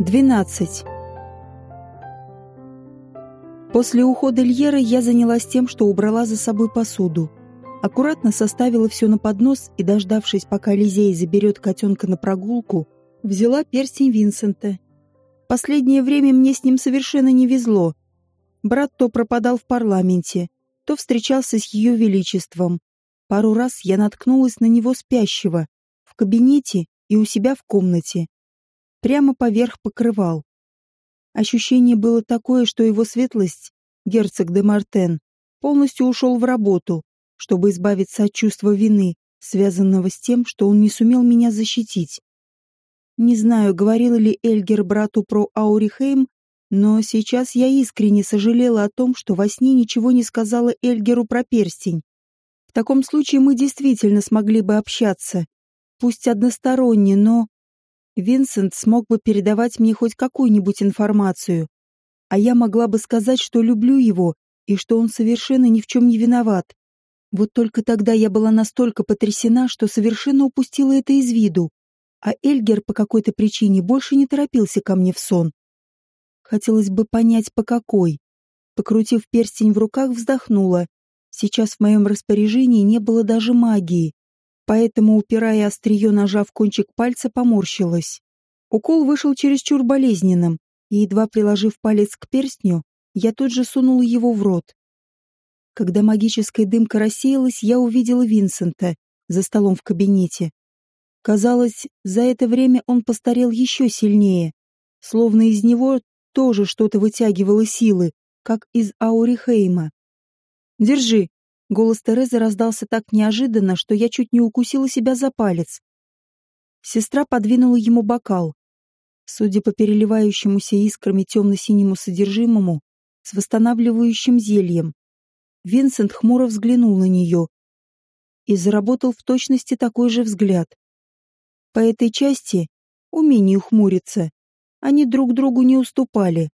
12. После ухода Льеры я занялась тем, что убрала за собой посуду. Аккуратно составила все на поднос и, дождавшись, пока Лизей заберет котенка на прогулку, взяла перстень Винсента. Последнее время мне с ним совершенно не везло. Брат то пропадал в парламенте, то встречался с ее величеством. Пару раз я наткнулась на него спящего, в кабинете и у себя в комнате прямо поверх покрывал. Ощущение было такое, что его светлость, герцог де Мартен, полностью ушел в работу, чтобы избавиться от чувства вины, связанного с тем, что он не сумел меня защитить. Не знаю, говорил ли Эльгер брату про Аурихейм, но сейчас я искренне сожалела о том, что во сне ничего не сказала Эльгеру про перстень. В таком случае мы действительно смогли бы общаться. Пусть односторонне, но... Винсент смог бы передавать мне хоть какую-нибудь информацию, а я могла бы сказать, что люблю его и что он совершенно ни в чем не виноват. Вот только тогда я была настолько потрясена, что совершенно упустила это из виду, а Эльгер по какой-то причине больше не торопился ко мне в сон. Хотелось бы понять, по какой. Покрутив перстень в руках, вздохнула. Сейчас в моем распоряжении не было даже магии поэтому, упирая острие ножа в кончик пальца, поморщилась. Укол вышел чересчур болезненным, и, едва приложив палец к перстню, я тут же сунула его в рот. Когда магическая дымка рассеялась, я увидела Винсента за столом в кабинете. Казалось, за это время он постарел еще сильнее, словно из него тоже что-то вытягивало силы, как из Аурихейма. «Держи», Голос Терезы раздался так неожиданно, что я чуть не укусила себя за палец. Сестра подвинула ему бокал. Судя по переливающемуся искрами темно-синему содержимому, с восстанавливающим зельем. Винсент хмуро взглянул на нее и заработал в точности такой же взгляд. По этой части, умению хмуриться, они друг другу не уступали.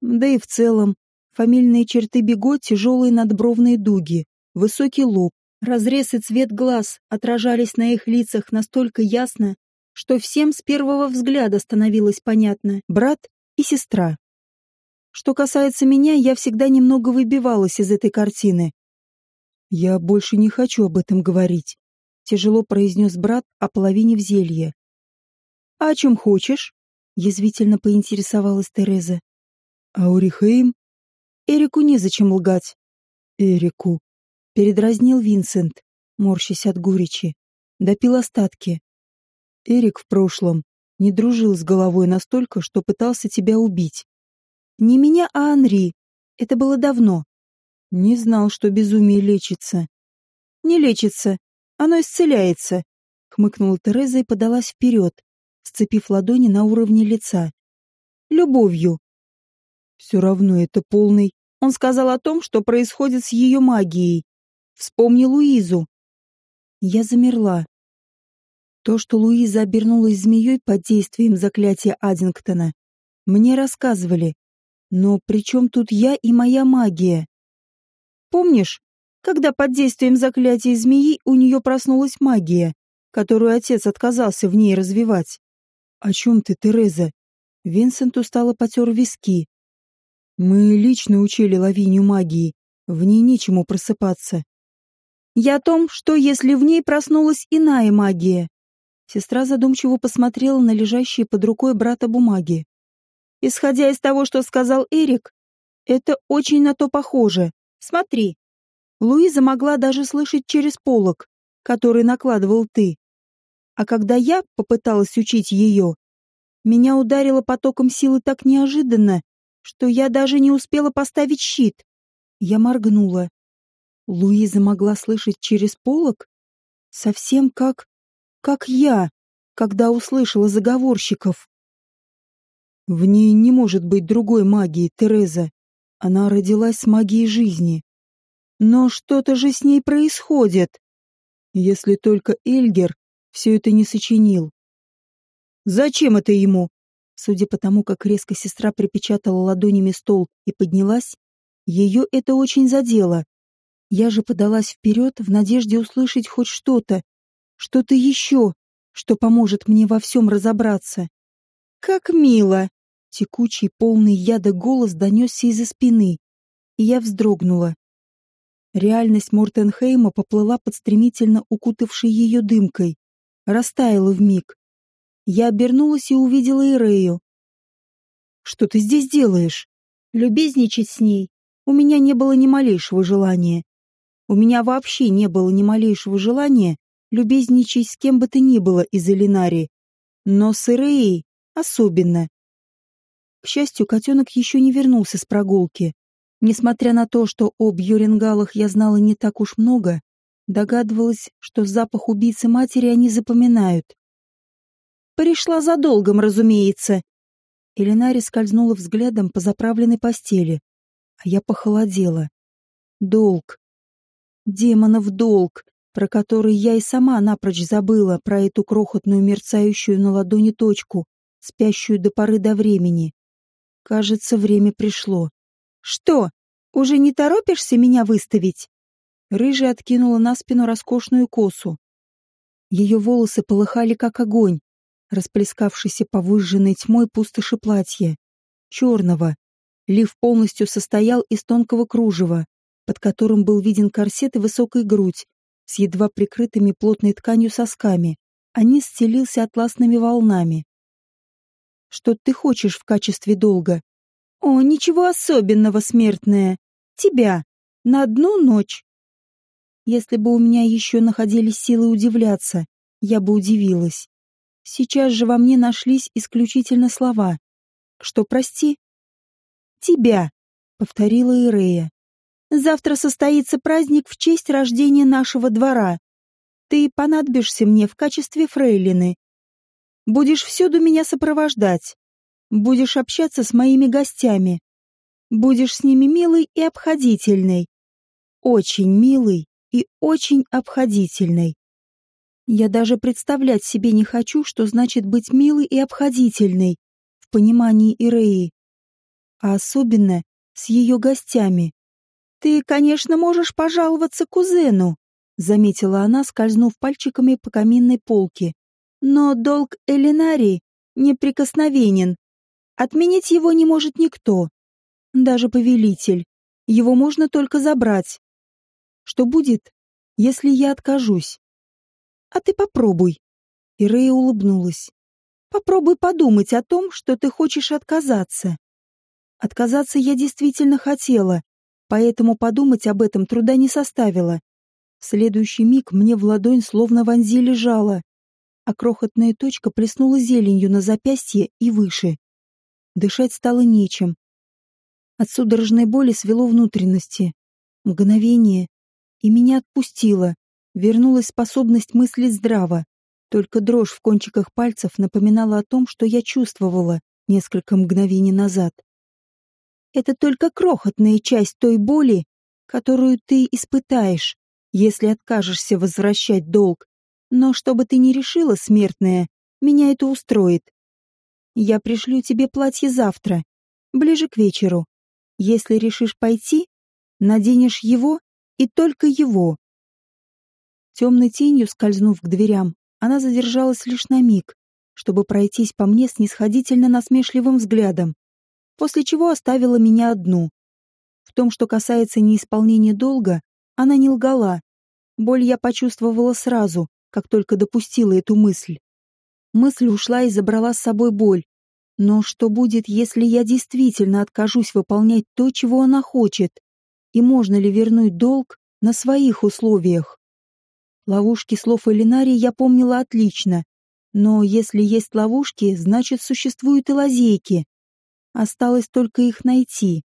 Да и в целом, фамильные черты Бего тяжелые надбровные дуги, Высокий лоб, разрез и цвет глаз отражались на их лицах настолько ясно, что всем с первого взгляда становилось понятно — брат и сестра. Что касается меня, я всегда немного выбивалась из этой картины. «Я больше не хочу об этом говорить», — тяжело произнес брат о половине в зелье. «А о чем хочешь?» — язвительно поинтересовалась Тереза. «Аурихейм?» «Эрику незачем лгать». «Эрику», Передразнил Винсент, морщась от горечи. Допил остатки. Эрик в прошлом не дружил с головой настолько, что пытался тебя убить. Не меня, а Анри. Это было давно. Не знал, что безумие лечится. Не лечится. Оно исцеляется. Хмыкнула Тереза и подалась вперед, сцепив ладони на уровне лица. Любовью. Все равно это полный. Он сказал о том, что происходит с ее магией. Вспомни Луизу. Я замерла. То, что Луиза обернулась змеей под действием заклятия Аддингтона, мне рассказывали. Но при чем тут я и моя магия? Помнишь, когда под действием заклятия змеи у нее проснулась магия, которую отец отказался в ней развивать? О чем ты, Тереза? Винсент устало потер виски. Мы лично учили Лавинию магии. В ней нечему просыпаться. Я о том, что если в ней проснулась иная магия. Сестра задумчиво посмотрела на лежащие под рукой брата бумаги. Исходя из того, что сказал Эрик, это очень на то похоже. Смотри. Луиза могла даже слышать через полог, который накладывал ты. А когда я попыталась учить ее, меня ударило потоком силы так неожиданно, что я даже не успела поставить щит. Я моргнула. Луиза могла слышать через полог? Совсем как... как я, когда услышала заговорщиков. В ней не может быть другой магии, Тереза. Она родилась с магией жизни. Но что-то же с ней происходит. Если только Эльгер все это не сочинил. Зачем это ему? Судя по тому, как резко сестра припечатала ладонями стол и поднялась, ее это очень задело. Я же подалась вперед в надежде услышать хоть что-то, что-то еще, что поможет мне во всем разобраться. «Как мило!» Текучий, полный яда голос донесся из-за спины, и я вздрогнула. Реальность Мортенхейма поплыла под стремительно укутавшей ее дымкой, растаяла вмиг. Я обернулась и увидела Ирею. «Что ты здесь делаешь?» Любезничать с ней у меня не было ни малейшего желания. У меня вообще не было ни малейшего желания любезничать с кем бы то ни было из Элинари, но с Иреей особенно. К счастью, котенок еще не вернулся с прогулки. Несмотря на то, что об Юрингалах я знала не так уж много, догадывалась, что запах убийцы матери они запоминают. «Пришла за долгом, разумеется!» Элинари скользнула взглядом по заправленной постели, а я похолодела. Долг. Демонов долг, про который я и сама напрочь забыла, про эту крохотную мерцающую на ладони точку, спящую до поры до времени. Кажется, время пришло. «Что, уже не торопишься меня выставить?» Рыжая откинула на спину роскошную косу. Ее волосы полыхали, как огонь, расплескавшийся по выжженной тьмой пустоши платья. Черного. Лиф полностью состоял из тонкого кружева, под которым был виден корсет и высокая грудь, с едва прикрытыми плотной тканью сосками. Они стелился атласными волнами. «Что ты хочешь в качестве долга?» «О, ничего особенного, смертная. Тебя. На одну ночь». Если бы у меня еще находились силы удивляться, я бы удивилась. Сейчас же во мне нашлись исключительно слова. «Что, прости?» «Тебя», — повторила Ирея. «Завтра состоится праздник в честь рождения нашего двора. Ты понадобишься мне в качестве фрейлины. Будешь всюду меня сопровождать. Будешь общаться с моими гостями. Будешь с ними милый и обходительный. Очень милый и очень обходительный. Я даже представлять себе не хочу, что значит быть милой и обходительной в понимании Иреи. А особенно с ее гостями. «Ты, конечно, можешь пожаловаться кузену», — заметила она, скользнув пальчиками по каминной полке. «Но долг Элинари неприкосновенен. Отменить его не может никто. Даже повелитель. Его можно только забрать. Что будет, если я откажусь? А ты попробуй. И Рэя улыбнулась. Попробуй подумать о том, что ты хочешь отказаться. Отказаться я действительно хотела, поэтому подумать об этом труда не составило. В следующий миг мне в ладонь словно вонзили жало, а крохотная точка плеснула зеленью на запястье и выше. Дышать стало нечем. От судорожной боли свело внутренности. Мгновение. И меня отпустило. Вернулась способность мыслить здраво. Только дрожь в кончиках пальцев напоминала о том, что я чувствовала несколько мгновений назад. Это только крохотная часть той боли, которую ты испытаешь, если откажешься возвращать долг. Но что бы ты ни решила, смертная, меня это устроит. Я пришлю тебе платье завтра, ближе к вечеру. Если решишь пойти, наденешь его и только его. Темной тенью скользнув к дверям, она задержалась лишь на миг, чтобы пройтись по мне с нисходительно насмешливым взглядом, после чего оставила меня одну. В том, что касается неисполнения долга, она не лгала. Боль я почувствовала сразу, как только допустила эту мысль. Мысль ушла и забрала с собой боль. Но что будет, если я действительно откажусь выполнять то, чего она хочет? И можно ли вернуть долг на своих условиях? Ловушки слов Элинари я помнила отлично. Но если есть ловушки, значит, существуют и лазейки. Осталось только их найти.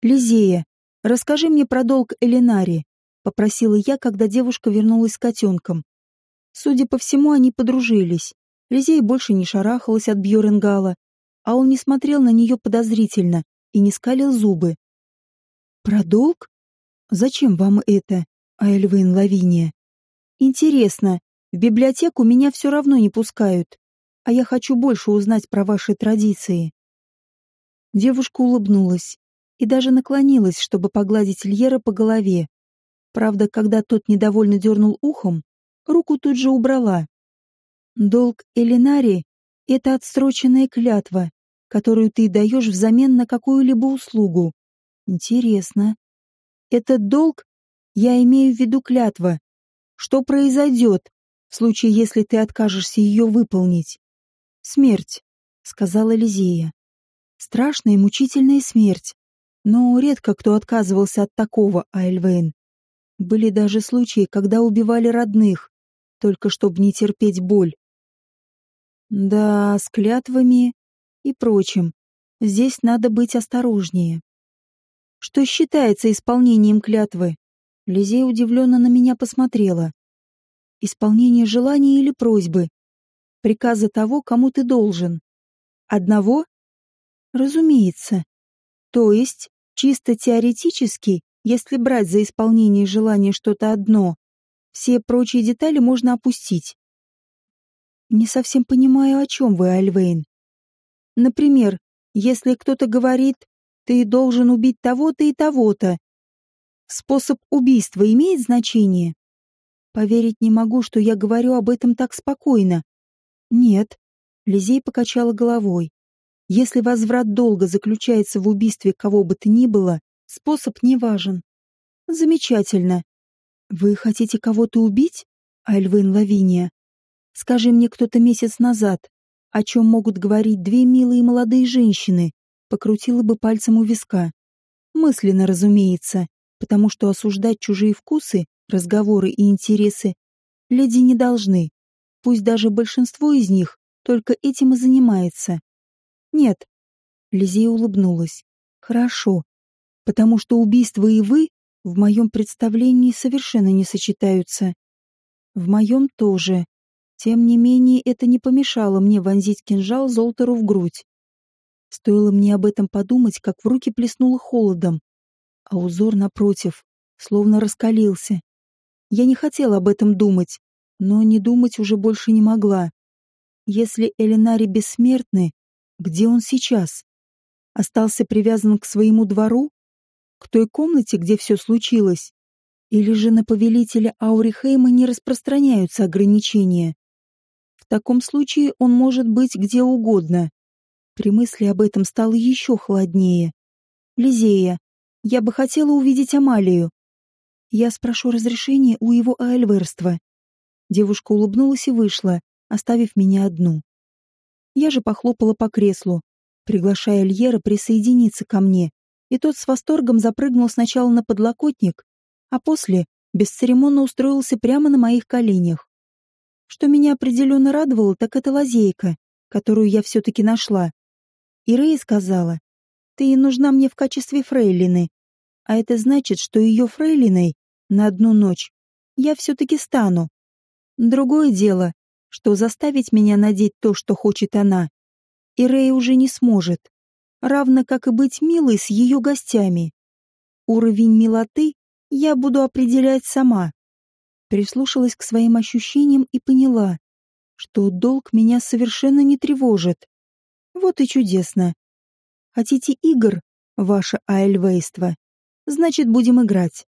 «Лизея, расскажи мне про долг Элинари», — попросила я, когда девушка вернулась с котенком. Судя по всему, они подружились. Лизей больше не шарахалась от Бьоренгала, а он не смотрел на нее подозрительно и не скалил зубы. «Про долг? Зачем вам это, Айльвейн Лавиния? Интересно, в библиотеку меня все равно не пускают, а я хочу больше узнать про ваши традиции». Девушка улыбнулась и даже наклонилась, чтобы погладить Льера по голове. Правда, когда тот недовольно дернул ухом, руку тут же убрала. Долг Элинари — это отсроченная клятва, которую ты даешь взамен на какую-либо услугу. Интересно. Этот долг, я имею в виду клятва. Что произойдет в случае, если ты откажешься ее выполнить? Смерть, сказала Лизея. Страшная и мучительная смерть. Но редко кто отказывался от такого, Айльвейн. Были даже случаи, когда убивали родных, только чтобы не терпеть боль. Да, с клятвами и прочим. Здесь надо быть осторожнее. Что считается исполнением клятвы? Лизей удивленно на меня посмотрела. Исполнение желания или просьбы? Приказа того, кому ты должен. Одного? Разумеется. То есть, чисто теоретически, если брать за исполнение желания что-то одно, все прочие детали можно опустить. Не совсем понимаю, о чем вы, Альвейн. Например, если кто-то говорит, ты должен убить того-то и того-то. Способ убийства имеет значение? Поверить не могу, что я говорю об этом так спокойно. Нет. Лизей покачала головой. Если возврат долга заключается в убийстве кого бы то ни было, способ не важен. Замечательно. Вы хотите кого-то убить? Альвин Лавиния. Скажи мне кто-то месяц назад, о чем могут говорить две милые молодые женщины, покрутила бы пальцем у виска. Мысленно, разумеется, потому что осуждать чужие вкусы, разговоры и интересы леди не должны. Пусть даже большинство из них только этим и занимается. Нет. Лизия улыбнулась. Хорошо. Потому что убийство и вы в моем представлении совершенно не сочетаются. В моем тоже. Тем не менее, это не помешало мне вонзить кинжал Золтеру в грудь. Стоило мне об этом подумать, как в руки плеснуло холодом, а узор напротив словно раскалился. Я не хотела об этом думать, но не думать уже больше не могла. Если Элинари бессмертны, где он сейчас? Остался привязан к своему двору? К той комнате, где все случилось? Или же на повелителя Аурихейма не распространяются ограничения? В таком случае он может быть где угодно. При мысли об этом стало еще холоднее. Лизея, я бы хотела увидеть Амалию. Я спрошу разрешения у его альверства. Девушка улыбнулась и вышла, оставив меня одну. Я же похлопала по креслу, приглашая Льера присоединиться ко мне, и тот с восторгом запрыгнул сначала на подлокотник, а после бесцеремонно устроился прямо на моих коленях. Что меня определенно радовало, так это лазейка, которую я все-таки нашла. И Рэй сказала, «Ты нужна мне в качестве фрейлины, а это значит, что ее фрейлиной на одну ночь я все-таки стану. Другое дело, что заставить меня надеть то, что хочет она, и Рэй уже не сможет, равно как и быть милой с ее гостями. Уровень милоты я буду определять сама. Прислушалась к своим ощущениям и поняла, что долг меня совершенно не тревожит. Вот и чудесно. Хотите игр, ваше айльвейство? Значит, будем играть.